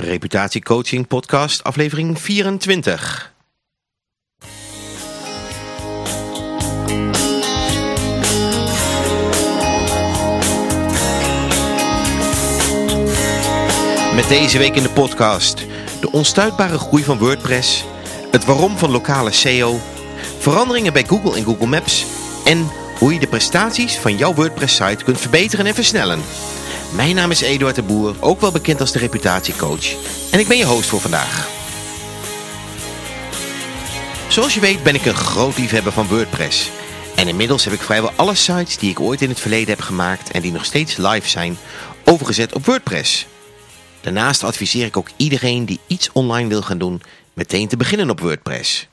Reputatiecoaching podcast aflevering 24. Met deze week in de podcast de onstuitbare groei van WordPress, het waarom van lokale SEO, veranderingen bij Google en Google Maps en hoe je de prestaties van jouw WordPress site kunt verbeteren en versnellen. Mijn naam is Eduard de Boer, ook wel bekend als de reputatiecoach. En ik ben je host voor vandaag. Zoals je weet ben ik een groot liefhebber van WordPress. En inmiddels heb ik vrijwel alle sites die ik ooit in het verleden heb gemaakt en die nog steeds live zijn, overgezet op WordPress. Daarnaast adviseer ik ook iedereen die iets online wil gaan doen, meteen te beginnen op WordPress.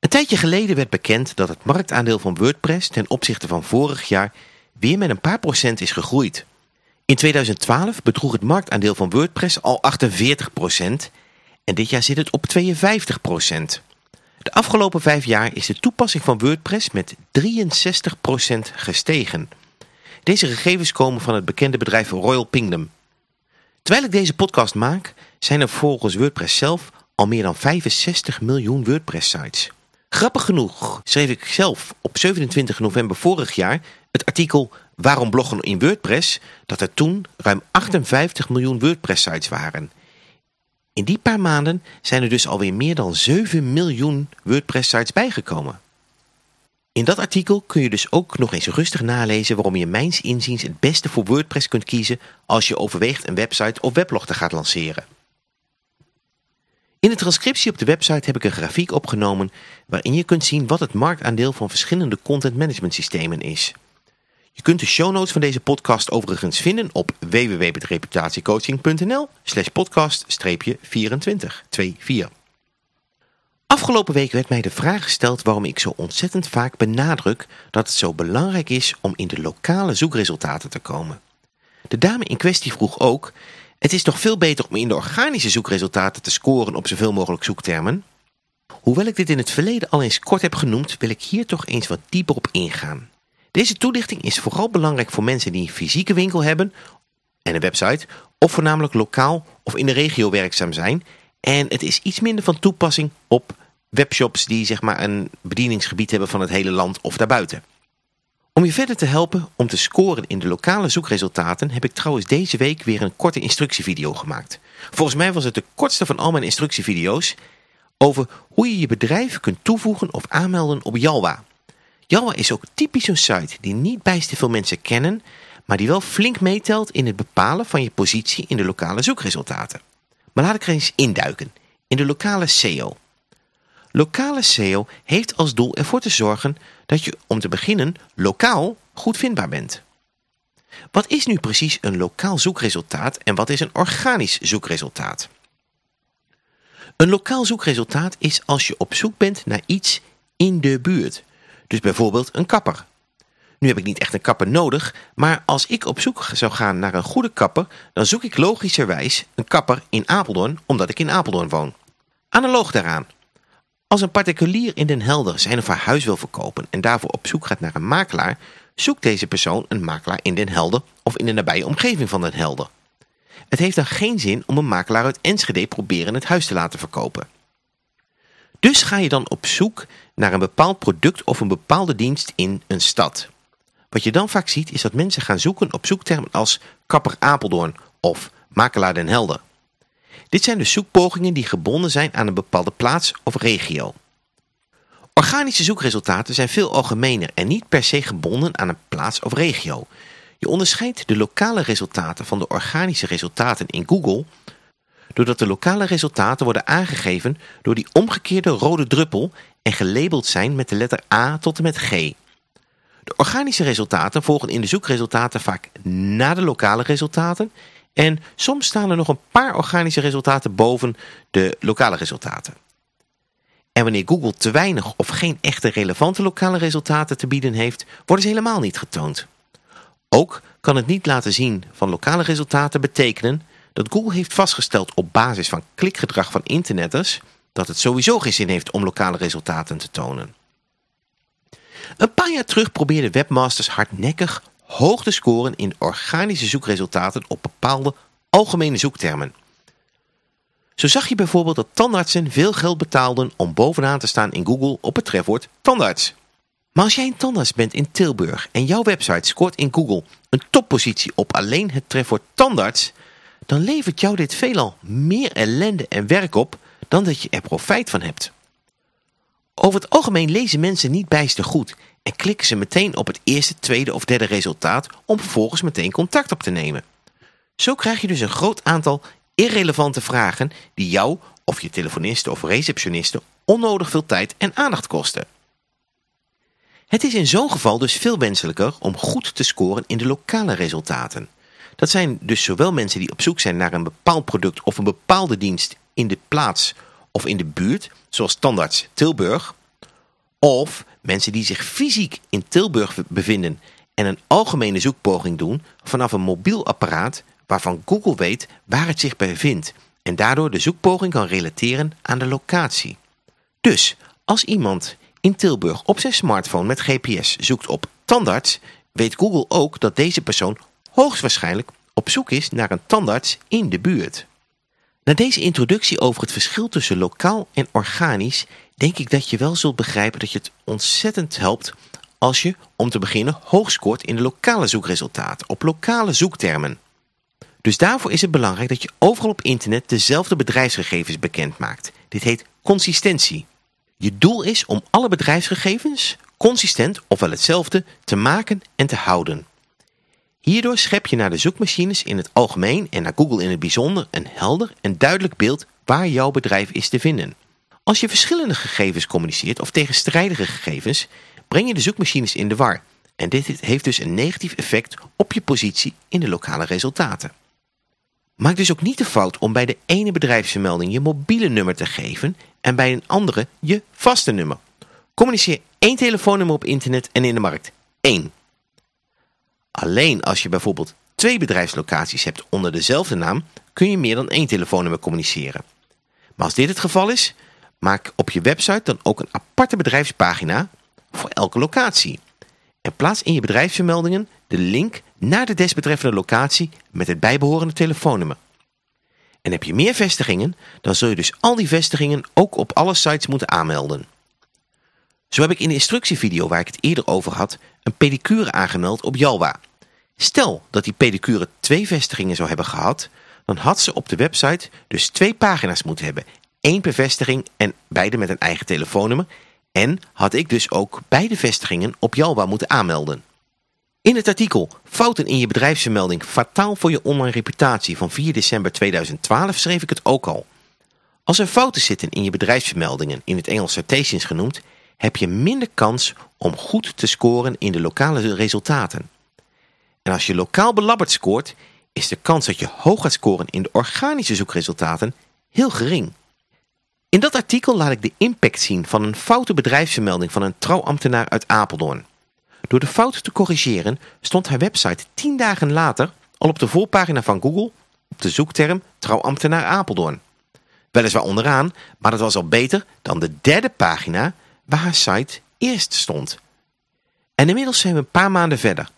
Een tijdje geleden werd bekend dat het marktaandeel van WordPress ten opzichte van vorig jaar weer met een paar procent is gegroeid. In 2012 bedroeg het marktaandeel van WordPress al 48% en dit jaar zit het op 52%. De afgelopen vijf jaar is de toepassing van WordPress met 63% gestegen. Deze gegevens komen van het bekende bedrijf Royal Pingdom. Terwijl ik deze podcast maak, zijn er volgens WordPress zelf al meer dan 65 miljoen WordPress-sites. Grappig genoeg schreef ik zelf op 27 november vorig jaar het artikel Waarom bloggen in WordPress dat er toen ruim 58 miljoen WordPress-sites waren. In die paar maanden zijn er dus alweer meer dan 7 miljoen WordPress-sites bijgekomen. In dat artikel kun je dus ook nog eens rustig nalezen waarom je mijns inziens het beste voor WordPress kunt kiezen als je overweegt een website of weblog te gaan lanceren. In de transcriptie op de website heb ik een grafiek opgenomen waarin je kunt zien wat het marktaandeel van verschillende content management systemen is. Je kunt de show notes van deze podcast overigens vinden op www.reputatiecoaching.nl slash podcast-24. Afgelopen week werd mij de vraag gesteld waarom ik zo ontzettend vaak benadruk dat het zo belangrijk is om in de lokale zoekresultaten te komen. De dame in kwestie vroeg ook, het is toch veel beter om in de organische zoekresultaten te scoren op zoveel mogelijk zoektermen? Hoewel ik dit in het verleden al eens kort heb genoemd, wil ik hier toch eens wat dieper op ingaan. Deze toelichting is vooral belangrijk voor mensen die een fysieke winkel hebben en een website, of voornamelijk lokaal of in de regio werkzaam zijn. En het is iets minder van toepassing op webshops die zeg maar een bedieningsgebied hebben van het hele land of daarbuiten. Om je verder te helpen om te scoren in de lokale zoekresultaten heb ik trouwens deze week weer een korte instructievideo gemaakt. Volgens mij was het de kortste van al mijn instructievideo's over hoe je je bedrijf kunt toevoegen of aanmelden op Jalwa. Jalwa is ook typisch zo'n site die niet bijster veel mensen kennen, maar die wel flink meetelt in het bepalen van je positie in de lokale zoekresultaten. Maar laat ik er eens induiken, in de lokale SEO. Lokale SEO heeft als doel ervoor te zorgen dat je om te beginnen lokaal goed vindbaar bent. Wat is nu precies een lokaal zoekresultaat en wat is een organisch zoekresultaat? Een lokaal zoekresultaat is als je op zoek bent naar iets in de buurt. Dus bijvoorbeeld een kapper. Nu heb ik niet echt een kapper nodig, maar als ik op zoek zou gaan naar een goede kapper, dan zoek ik logischerwijs een kapper in Apeldoorn, omdat ik in Apeldoorn woon. Analoog daaraan. Als een particulier in Den Helder zijn of haar huis wil verkopen en daarvoor op zoek gaat naar een makelaar, zoekt deze persoon een makelaar in Den Helder of in de nabije omgeving van Den Helder. Het heeft dan geen zin om een makelaar uit Enschede proberen het huis te laten verkopen. Dus ga je dan op zoek naar een bepaald product of een bepaalde dienst in een stad. Wat je dan vaak ziet is dat mensen gaan zoeken op zoektermen als kapper Apeldoorn of makelaar Den Helder. Dit zijn dus zoekpogingen die gebonden zijn aan een bepaalde plaats of regio. Organische zoekresultaten zijn veel algemener en niet per se gebonden aan een plaats of regio. Je onderscheidt de lokale resultaten van de organische resultaten in Google doordat de lokale resultaten worden aangegeven door die omgekeerde rode druppel en gelabeld zijn met de letter A tot en met G. De organische resultaten volgen in de zoekresultaten vaak na de lokale resultaten en soms staan er nog een paar organische resultaten boven de lokale resultaten. En wanneer Google te weinig of geen echte relevante lokale resultaten te bieden heeft, worden ze helemaal niet getoond. Ook kan het niet laten zien van lokale resultaten betekenen dat Google heeft vastgesteld op basis van klikgedrag van internetters dat het sowieso geen zin heeft om lokale resultaten te tonen. Een paar jaar terug probeerden webmasters hardnekkig hoog te scoren in organische zoekresultaten op bepaalde algemene zoektermen. Zo zag je bijvoorbeeld dat tandartsen veel geld betaalden om bovenaan te staan in Google op het trefwoord tandarts. Maar als jij een tandarts bent in Tilburg en jouw website scoort in Google een toppositie op alleen het trefwoord tandarts, dan levert jou dit veelal meer ellende en werk op dan dat je er profijt van hebt. Over het algemeen lezen mensen niet bijster goed en klikken ze meteen op het eerste, tweede of derde resultaat om vervolgens meteen contact op te nemen. Zo krijg je dus een groot aantal irrelevante vragen die jou of je telefonisten of receptionisten onnodig veel tijd en aandacht kosten. Het is in zo'n geval dus veel wenselijker om goed te scoren in de lokale resultaten. Dat zijn dus zowel mensen die op zoek zijn naar een bepaald product of een bepaalde dienst in de plaats of in de buurt, zoals standaards Tilburg, of mensen die zich fysiek in Tilburg bevinden en een algemene zoekpoging doen vanaf een mobiel apparaat waarvan Google weet waar het zich bevindt en daardoor de zoekpoging kan relateren aan de locatie. Dus als iemand in Tilburg op zijn smartphone met GPS zoekt op tandarts, weet Google ook dat deze persoon hoogstwaarschijnlijk op zoek is naar een tandarts in de buurt. Na deze introductie over het verschil tussen lokaal en organisch denk ik dat je wel zult begrijpen dat je het ontzettend helpt als je, om te beginnen, hoog scoort in de lokale zoekresultaten, op lokale zoektermen. Dus daarvoor is het belangrijk dat je overal op internet dezelfde bedrijfsgegevens bekend maakt. Dit heet consistentie. Je doel is om alle bedrijfsgegevens consistent, ofwel hetzelfde, te maken en te houden. Hierdoor schep je naar de zoekmachines in het algemeen en naar Google in het bijzonder een helder en duidelijk beeld waar jouw bedrijf is te vinden. Als je verschillende gegevens communiceert of tegenstrijdige gegevens, breng je de zoekmachines in de war. En dit heeft dus een negatief effect op je positie in de lokale resultaten. Maak dus ook niet de fout om bij de ene bedrijfsvermelding je mobiele nummer te geven en bij een andere je vaste nummer. Communiceer één telefoonnummer op internet en in de markt. Eén. Alleen als je bijvoorbeeld twee bedrijfslocaties hebt onder dezelfde naam, kun je meer dan één telefoonnummer communiceren. Maar als dit het geval is, maak op je website dan ook een aparte bedrijfspagina voor elke locatie. En plaats in je bedrijfsvermeldingen de link naar de desbetreffende locatie met het bijbehorende telefoonnummer. En heb je meer vestigingen, dan zul je dus al die vestigingen ook op alle sites moeten aanmelden. Zo heb ik in de instructievideo waar ik het eerder over had, een pedicure aangemeld op Jalwa. Stel dat die pedicure twee vestigingen zou hebben gehad, dan had ze op de website dus twee pagina's moeten hebben. één per vestiging en beide met een eigen telefoonnummer. En had ik dus ook beide vestigingen op Jalwa moeten aanmelden. In het artikel Fouten in je bedrijfsvermelding fataal voor je online reputatie van 4 december 2012 schreef ik het ook al. Als er fouten zitten in je bedrijfsvermeldingen, in het Engels citations genoemd, heb je minder kans om goed te scoren in de lokale resultaten. En als je lokaal belabberd scoort, is de kans dat je hoog gaat scoren in de organische zoekresultaten heel gering. In dat artikel laat ik de impact zien van een foute bedrijfsvermelding van een trouwambtenaar uit Apeldoorn. Door de fout te corrigeren stond haar website tien dagen later al op de voorpagina van Google op de zoekterm trouwambtenaar Apeldoorn. Weliswaar onderaan, maar dat was al beter dan de derde pagina waar haar site eerst stond. En inmiddels zijn we een paar maanden verder.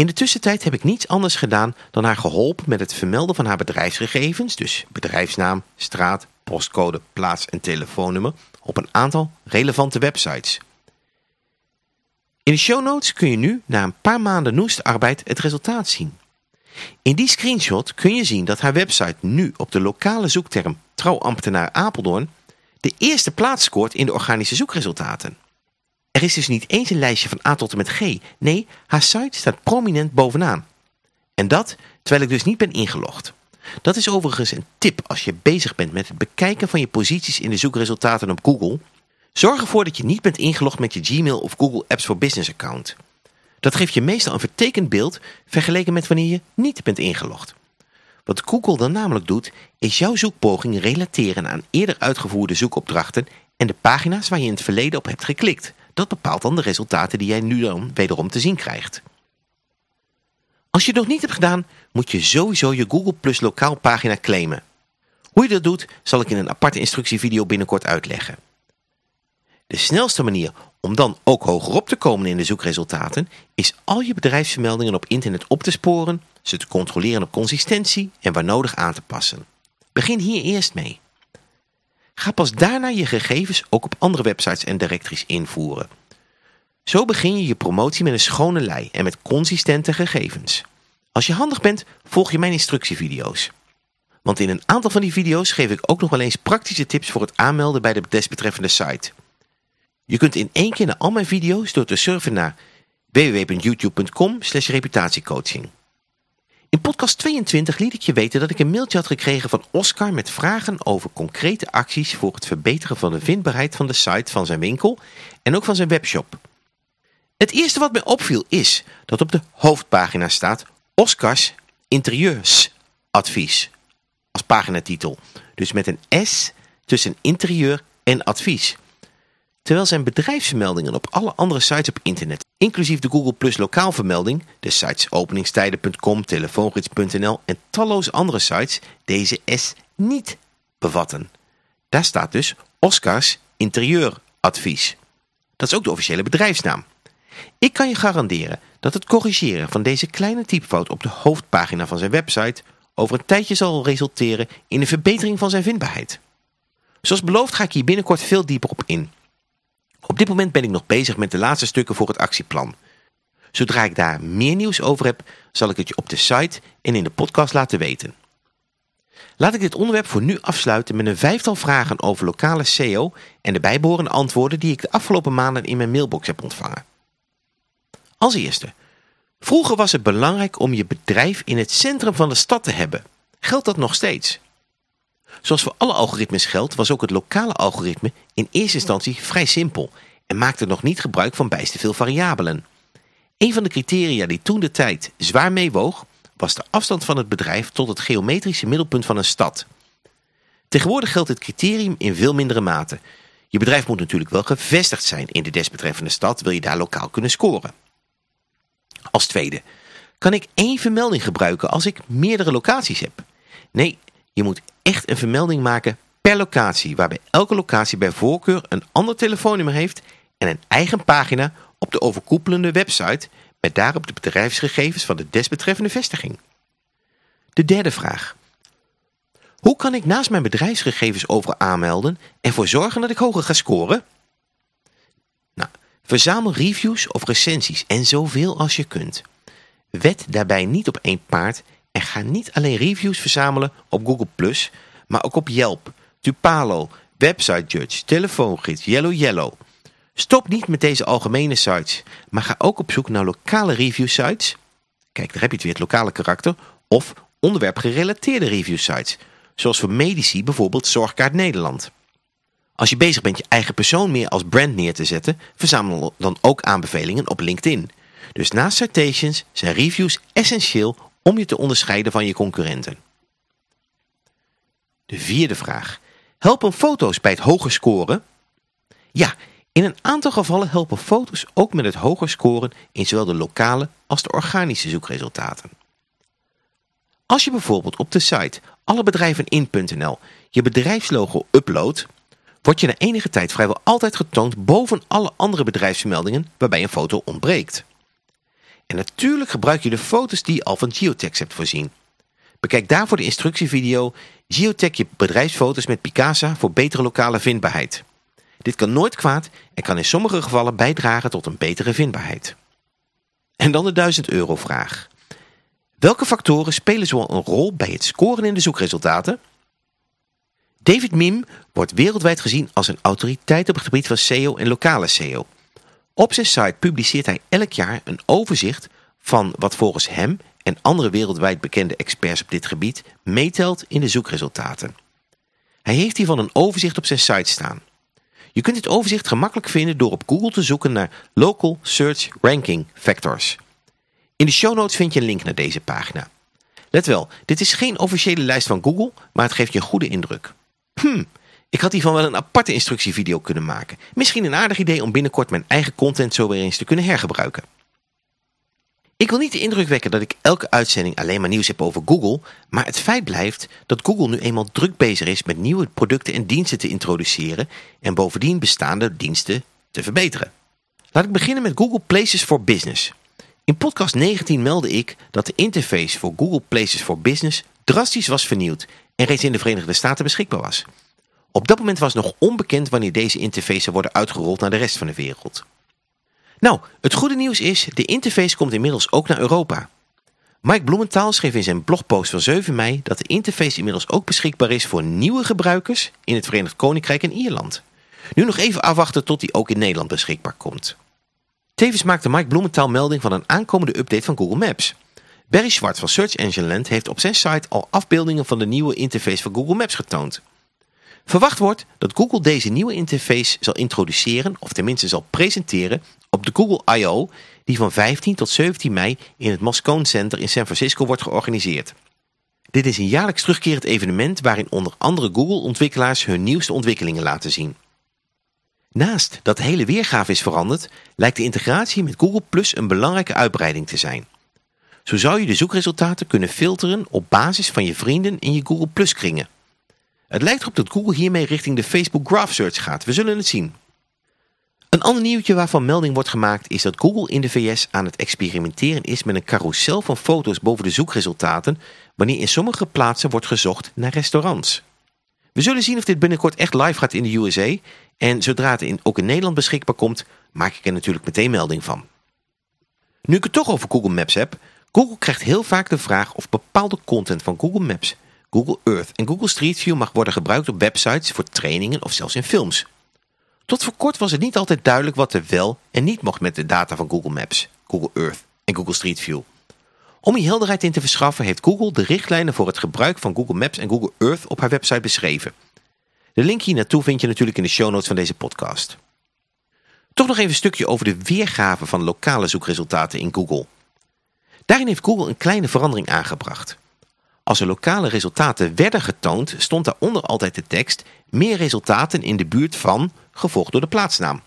In de tussentijd heb ik niets anders gedaan dan haar geholpen met het vermelden van haar bedrijfsgegevens, dus bedrijfsnaam, straat, postcode, plaats en telefoonnummer, op een aantal relevante websites. In de show notes kun je nu na een paar maanden noestarbeid het resultaat zien. In die screenshot kun je zien dat haar website nu op de lokale zoekterm trouwambtenaar Apeldoorn de eerste plaats scoort in de organische zoekresultaten. Er is dus niet eens een lijstje van A tot en met G. Nee, haar site staat prominent bovenaan. En dat terwijl ik dus niet ben ingelogd. Dat is overigens een tip als je bezig bent met het bekijken van je posities in de zoekresultaten op Google. Zorg ervoor dat je niet bent ingelogd met je Gmail of Google Apps for Business account. Dat geeft je meestal een vertekend beeld vergeleken met wanneer je niet bent ingelogd. Wat Google dan namelijk doet, is jouw zoekpoging relateren aan eerder uitgevoerde zoekopdrachten en de pagina's waar je in het verleden op hebt geklikt. Dat bepaalt dan de resultaten die jij nu dan wederom te zien krijgt. Als je het nog niet hebt gedaan, moet je sowieso je Google Plus lokaal pagina claimen. Hoe je dat doet, zal ik in een aparte instructievideo binnenkort uitleggen. De snelste manier om dan ook hogerop te komen in de zoekresultaten is al je bedrijfsvermeldingen op internet op te sporen, ze te controleren op consistentie en waar nodig aan te passen. Begin hier eerst mee. Ga pas daarna je gegevens ook op andere websites en directories invoeren. Zo begin je je promotie met een schone lei en met consistente gegevens. Als je handig bent, volg je mijn instructievideo's. Want in een aantal van die video's geef ik ook nog wel eens praktische tips voor het aanmelden bij de desbetreffende site. Je kunt in één keer naar al mijn video's door te surfen naar www.youtube.com reputatiecoaching. In podcast 22 liet ik je weten dat ik een mailtje had gekregen van Oscar met vragen over concrete acties voor het verbeteren van de vindbaarheid van de site van zijn winkel en ook van zijn webshop. Het eerste wat mij opviel is dat op de hoofdpagina staat Oscars interieursadvies als paginatitel. Dus met een S tussen interieur en advies. Terwijl zijn bedrijfsvermeldingen op alle andere sites op internet, inclusief de Google Plus lokaalvermelding, de sites openingstijden.com, telefoongids.nl en talloze andere sites, deze S niet bevatten. Daar staat dus Oscars interieuradvies. Dat is ook de officiële bedrijfsnaam. Ik kan je garanderen dat het corrigeren van deze kleine typfout op de hoofdpagina van zijn website over een tijdje zal resulteren in een verbetering van zijn vindbaarheid. Zoals beloofd ga ik hier binnenkort veel dieper op in. Op dit moment ben ik nog bezig met de laatste stukken voor het actieplan. Zodra ik daar meer nieuws over heb, zal ik het je op de site en in de podcast laten weten. Laat ik dit onderwerp voor nu afsluiten met een vijftal vragen over lokale SEO en de bijbehorende antwoorden die ik de afgelopen maanden in mijn mailbox heb ontvangen. Als eerste, vroeger was het belangrijk om je bedrijf in het centrum van de stad te hebben. Geldt dat nog steeds? Zoals voor alle algoritmes geldt, was ook het lokale algoritme in eerste instantie vrij simpel en maakte nog niet gebruik van bijster veel variabelen. Een van de criteria die toen de tijd zwaar meewoog, was de afstand van het bedrijf tot het geometrische middelpunt van een stad. Tegenwoordig geldt het criterium in veel mindere mate. Je bedrijf moet natuurlijk wel gevestigd zijn in de desbetreffende stad, wil je daar lokaal kunnen scoren. Als tweede, kan ik één vermelding gebruiken als ik meerdere locaties heb? Nee, je moet echt een vermelding maken per locatie, waarbij elke locatie bij voorkeur een ander telefoonnummer heeft en een eigen pagina op de overkoepelende website met daarop de bedrijfsgegevens van de desbetreffende vestiging. De derde vraag. Hoe kan ik naast mijn bedrijfsgegevens over aanmelden en ervoor zorgen dat ik hoger ga scoren? Nou, verzamel reviews of recensies en zoveel als je kunt. Wet daarbij niet op één paard en ga niet alleen reviews verzamelen op Google+, maar ook op Yelp, Tupalo, Website Judge, Telefoongids, Yellow Yellow. Stop niet met deze algemene sites, maar ga ook op zoek naar lokale review sites. Kijk, daar heb je het weer, het lokale karakter. Of onderwerpgerelateerde review sites, zoals voor medici bijvoorbeeld Zorgkaart Nederland. Als je bezig bent je eigen persoon meer als brand neer te zetten, verzamel dan ook aanbevelingen op LinkedIn. Dus naast citations zijn reviews essentieel om je te onderscheiden van je concurrenten. De vierde vraag. Helpen foto's bij het hoger scoren? Ja, in een aantal gevallen helpen foto's ook met het hoger scoren in zowel de lokale als de organische zoekresultaten. Als je bijvoorbeeld op de site allebedrijvenin.nl je bedrijfslogo uploadt, wordt je na enige tijd vrijwel altijd getoond boven alle andere bedrijfsvermeldingen waarbij een foto ontbreekt. En natuurlijk gebruik je de foto's die je al van geotext hebt voorzien. Bekijk daarvoor de instructievideo Geotech je bedrijfsfoto's met Picasa voor betere lokale vindbaarheid. Dit kan nooit kwaad en kan in sommige gevallen bijdragen tot een betere vindbaarheid. En dan de 1000 euro vraag. Welke factoren spelen zoal een rol bij het scoren in de zoekresultaten? David Mim wordt wereldwijd gezien als een autoriteit op het gebied van SEO en lokale SEO. Op zijn site publiceert hij elk jaar een overzicht van wat volgens hem en andere wereldwijd bekende experts op dit gebied meetelt in de zoekresultaten. Hij heeft hiervan een overzicht op zijn site staan. Je kunt dit overzicht gemakkelijk vinden door op Google te zoeken naar Local Search Ranking Factors. In de show notes vind je een link naar deze pagina. Let wel, dit is geen officiële lijst van Google, maar het geeft je een goede indruk. Hmm, ik had hiervan wel een aparte instructievideo kunnen maken. Misschien een aardig idee om binnenkort mijn eigen content zo weer eens te kunnen hergebruiken. Ik wil niet de indruk wekken dat ik elke uitzending alleen maar nieuws heb over Google, maar het feit blijft dat Google nu eenmaal druk bezig is met nieuwe producten en diensten te introduceren en bovendien bestaande diensten te verbeteren. Laat ik beginnen met Google Places for Business. In podcast 19 meldde ik dat de interface voor Google Places for Business drastisch was vernieuwd en reeds in de Verenigde Staten beschikbaar was. Op dat moment was nog onbekend wanneer deze interface zou worden uitgerold naar de rest van de wereld. Nou, het goede nieuws is, de interface komt inmiddels ook naar Europa. Mike Bloementaal schreef in zijn blogpost van 7 mei dat de interface inmiddels ook beschikbaar is voor nieuwe gebruikers in het Verenigd Koninkrijk en Ierland. Nu nog even afwachten tot die ook in Nederland beschikbaar komt. Tevens maakte Mike Bloementaal melding van een aankomende update van Google Maps. Barry Schwartz van Search Engine Land heeft op zijn site al afbeeldingen van de nieuwe interface van Google Maps getoond. Verwacht wordt dat Google deze nieuwe interface zal introduceren, of tenminste zal presenteren, op de Google I.O. die van 15 tot 17 mei in het Moscone Center in San Francisco wordt georganiseerd. Dit is een jaarlijks terugkerend evenement waarin onder andere Google-ontwikkelaars hun nieuwste ontwikkelingen laten zien. Naast dat de hele weergave is veranderd, lijkt de integratie met Google Plus een belangrijke uitbreiding te zijn. Zo zou je de zoekresultaten kunnen filteren op basis van je vrienden in je Google Plus kringen. Het lijkt erop dat Google hiermee richting de Facebook Graph Search gaat. We zullen het zien. Een ander nieuwtje waarvan melding wordt gemaakt is dat Google in de VS aan het experimenteren is met een carousel van foto's boven de zoekresultaten wanneer in sommige plaatsen wordt gezocht naar restaurants. We zullen zien of dit binnenkort echt live gaat in de USA en zodra het in, ook in Nederland beschikbaar komt maak ik er natuurlijk meteen melding van. Nu ik het toch over Google Maps heb, Google krijgt heel vaak de vraag of bepaalde content van Google Maps, Google Earth en Google Street View mag worden gebruikt op websites voor trainingen of zelfs in films. Tot voor kort was het niet altijd duidelijk wat er wel en niet mocht met de data van Google Maps, Google Earth en Google Street View. Om hier helderheid in te verschaffen heeft Google de richtlijnen voor het gebruik van Google Maps en Google Earth op haar website beschreven. De link hier naartoe vind je natuurlijk in de show notes van deze podcast. Toch nog even een stukje over de weergave van lokale zoekresultaten in Google. Daarin heeft Google een kleine verandering aangebracht. Als er lokale resultaten werden getoond, stond daaronder altijd de tekst meer resultaten in de buurt van, gevolgd door de plaatsnaam.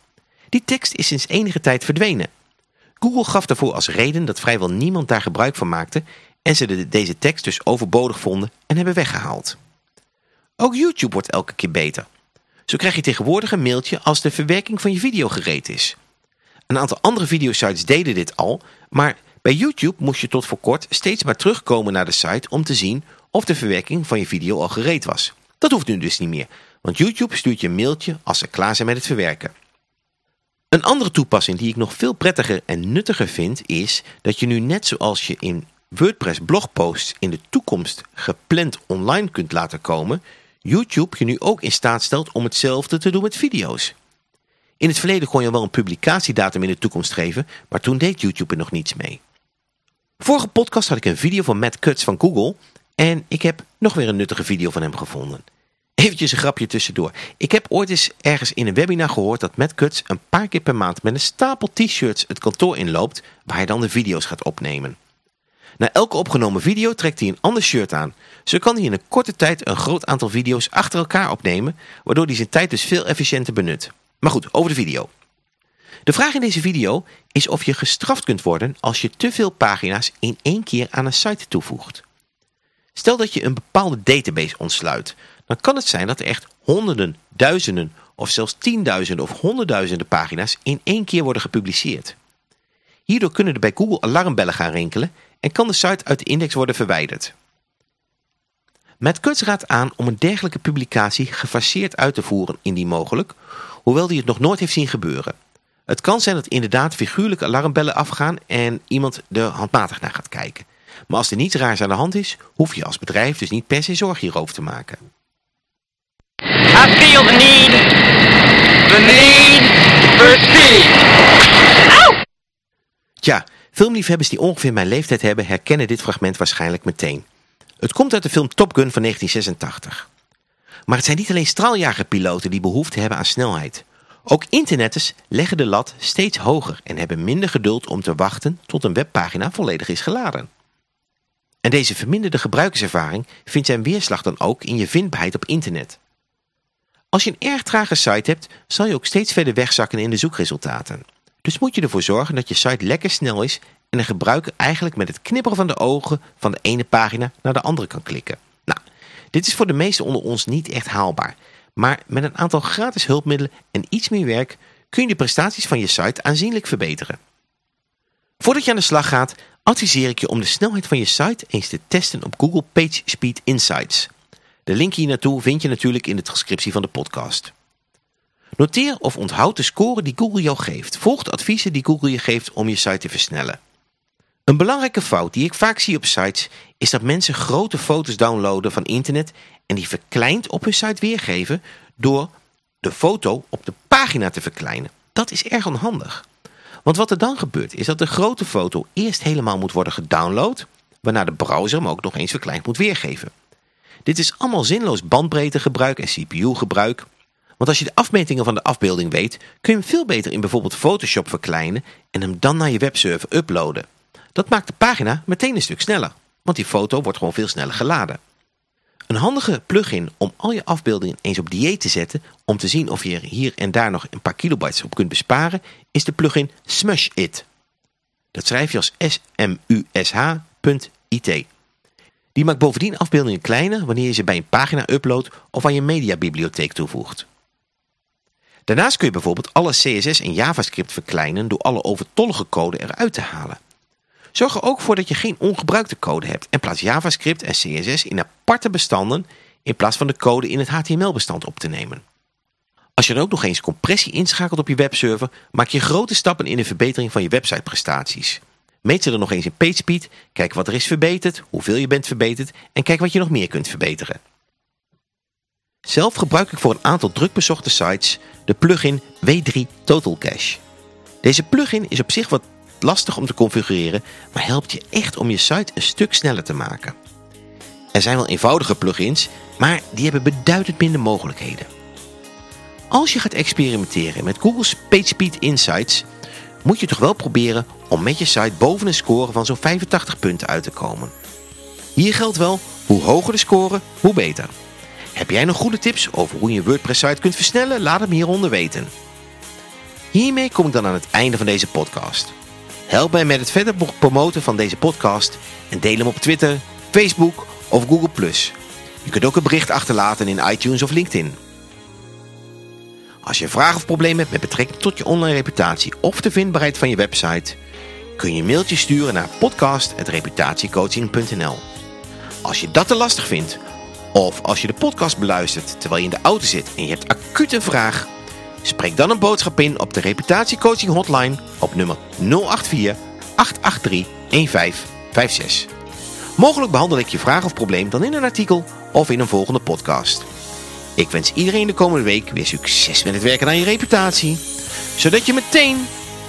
Die tekst is sinds enige tijd verdwenen. Google gaf daarvoor als reden dat vrijwel niemand daar gebruik van maakte en ze deze tekst dus overbodig vonden en hebben weggehaald. Ook YouTube wordt elke keer beter. Zo krijg je tegenwoordig een mailtje als de verwerking van je video gereed is. Een aantal andere videosites deden dit al, maar bij YouTube moest je tot voor kort steeds maar terugkomen naar de site om te zien of de verwerking van je video al gereed was. Dat hoeft nu dus niet meer, want YouTube stuurt je een mailtje als ze klaar zijn met het verwerken. Een andere toepassing die ik nog veel prettiger en nuttiger vind is dat je nu net zoals je in WordPress blogposts in de toekomst gepland online kunt laten komen, YouTube je nu ook in staat stelt om hetzelfde te doen met video's. In het verleden kon je wel een publicatiedatum in de toekomst geven, maar toen deed YouTube er nog niets mee. Vorige podcast had ik een video van Matt Cutts van Google en ik heb nog weer een nuttige video van hem gevonden. Eventjes een grapje tussendoor. Ik heb ooit eens ergens in een webinar gehoord dat Matt Cutts een paar keer per maand met een stapel t-shirts het kantoor inloopt waar hij dan de video's gaat opnemen. Na elke opgenomen video trekt hij een ander shirt aan. Zo kan hij in een korte tijd een groot aantal video's achter elkaar opnemen, waardoor hij zijn tijd dus veel efficiënter benut. Maar goed, over de video. De vraag in deze video is of je gestraft kunt worden als je te veel pagina's in één keer aan een site toevoegt. Stel dat je een bepaalde database ontsluit, dan kan het zijn dat er echt honderden, duizenden of zelfs tienduizenden of honderdduizenden pagina's in één keer worden gepubliceerd. Hierdoor kunnen er bij Google alarmbellen gaan rinkelen en kan de site uit de index worden verwijderd. Met Kuts raadt aan om een dergelijke publicatie gefaseerd uit te voeren indien mogelijk, hoewel hij het nog nooit heeft zien gebeuren. Het kan zijn dat inderdaad figuurlijke alarmbellen afgaan en iemand er handmatig naar gaat kijken. Maar als er niets raars aan de hand is, hoef je als bedrijf dus niet per se zorg hierover te maken. I feel the need, the need for speed. Tja, filmliefhebbers die ongeveer mijn leeftijd hebben herkennen dit fragment waarschijnlijk meteen. Het komt uit de film Top Gun van 1986. Maar het zijn niet alleen straaljagerpiloten die behoefte hebben aan snelheid. Ook internetters leggen de lat steeds hoger en hebben minder geduld om te wachten tot een webpagina volledig is geladen. En deze verminderde gebruikerservaring vindt zijn weerslag dan ook in je vindbaarheid op internet. Als je een erg trage site hebt, zal je ook steeds verder wegzakken in de zoekresultaten. Dus moet je ervoor zorgen dat je site lekker snel is en de gebruiker eigenlijk met het knipperen van de ogen van de ene pagina naar de andere kan klikken. Nou, dit is voor de meesten onder ons niet echt haalbaar. Maar met een aantal gratis hulpmiddelen en iets meer werk kun je de prestaties van je site aanzienlijk verbeteren. Voordat je aan de slag gaat, adviseer ik je om de snelheid van je site eens te testen op Google PageSpeed Insights. De link hier naartoe vind je natuurlijk in de transcriptie van de podcast. Noteer of onthoud de score die Google jou geeft. Volg de adviezen die Google je geeft om je site te versnellen. Een belangrijke fout die ik vaak zie op sites is dat mensen grote foto's downloaden van internet en die verkleind op hun site weergeven door de foto op de pagina te verkleinen. Dat is erg onhandig. Want wat er dan gebeurt is dat de grote foto eerst helemaal moet worden gedownload, waarna de browser hem ook nog eens verkleind moet weergeven. Dit is allemaal zinloos bandbreedtegebruik en CPU-gebruik. Want als je de afmetingen van de afbeelding weet, kun je hem veel beter in bijvoorbeeld Photoshop verkleinen en hem dan naar je webserver uploaden. Dat maakt de pagina meteen een stuk sneller, want die foto wordt gewoon veel sneller geladen. Een handige plugin om al je afbeeldingen eens op dieet te zetten om te zien of je er hier en daar nog een paar kilobytes op kunt besparen is de plugin Smush It. Dat schrijf je als S-M-U-S-H.it. Die maakt bovendien afbeeldingen kleiner wanneer je ze bij een pagina uploadt of aan je mediabibliotheek toevoegt. Daarnaast kun je bijvoorbeeld alle CSS en JavaScript verkleinen door alle overtollige code eruit te halen. Zorg er ook voor dat je geen ongebruikte code hebt en plaats JavaScript en CSS in aparte bestanden in plaats van de code in het HTML-bestand op te nemen. Als je dan ook nog eens compressie inschakelt op je webserver, maak je grote stappen in de verbetering van je websiteprestaties. Meet ze er nog eens in PageSpeed, kijk wat er is verbeterd, hoeveel je bent verbeterd en kijk wat je nog meer kunt verbeteren. Zelf gebruik ik voor een aantal drukbezochte sites de plugin W3 Total Cache. Deze plugin is op zich wat lastig om te configureren, maar helpt je echt om je site een stuk sneller te maken. Er zijn wel eenvoudige plugins, maar die hebben beduidend minder mogelijkheden. Als je gaat experimenteren met Google's PageSpeed Insights, moet je toch wel proberen om met je site boven een score van zo'n 85 punten uit te komen. Hier geldt wel, hoe hoger de score, hoe beter. Heb jij nog goede tips over hoe je een WordPress site kunt versnellen? Laat het me hieronder weten. Hiermee kom ik dan aan het einde van deze podcast. Help mij met het verder promoten van deze podcast en deel hem op Twitter, Facebook of Google+. Je kunt ook een bericht achterlaten in iTunes of LinkedIn. Als je vragen of problemen hebt met betrekking tot je online reputatie of de vindbaarheid van je website, kun je een mailtje sturen naar podcast.reputatiecoaching.nl. Als je dat te lastig vindt, of als je de podcast beluistert terwijl je in de auto zit en je hebt acute vraag, spreek dan een boodschap in op de reputatiecoaching hotline op nummer 084 883 1556. Mogelijk behandel ik je vraag of probleem dan in een artikel of in een volgende podcast. Ik wens iedereen de komende week weer succes met het werken aan je reputatie. Zodat je meteen,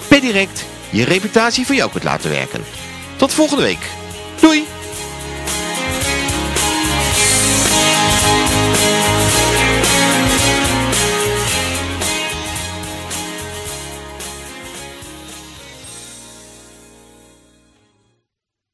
per direct, je reputatie voor jou kunt laten werken. Tot volgende week. Doei!